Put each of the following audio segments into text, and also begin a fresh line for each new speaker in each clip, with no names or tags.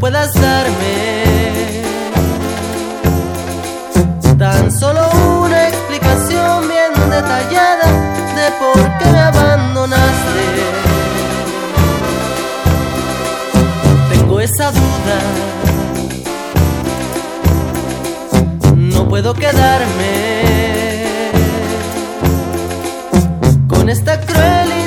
darme tan solo una explicación bien detallada de por qué me abandonaste. Tengo esa duda, no puedo quedarme con esta cruel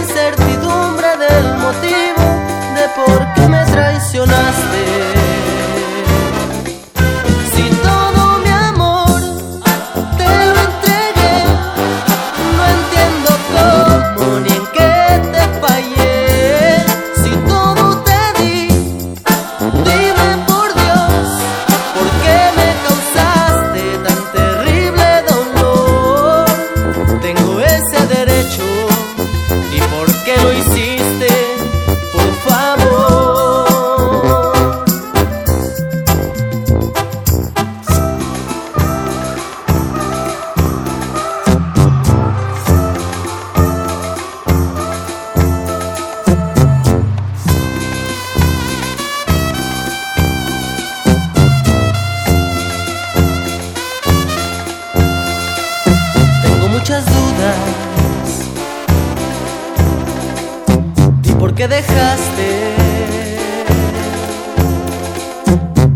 ¿Y por qué dejaste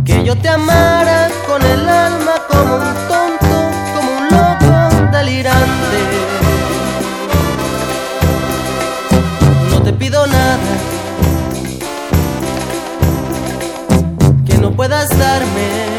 que yo te amara con el alma como un tonto, como un loco delirante? No te pido nada que no puedas darme.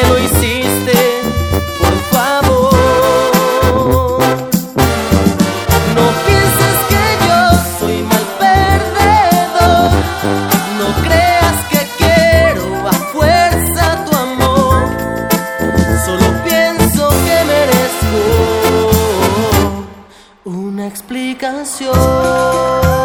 Qué lo hiciste, por favor. No pienses que yo soy mal perdedor. No creas que quiero a fuerza tu amor. Solo pienso que merezco una explicación.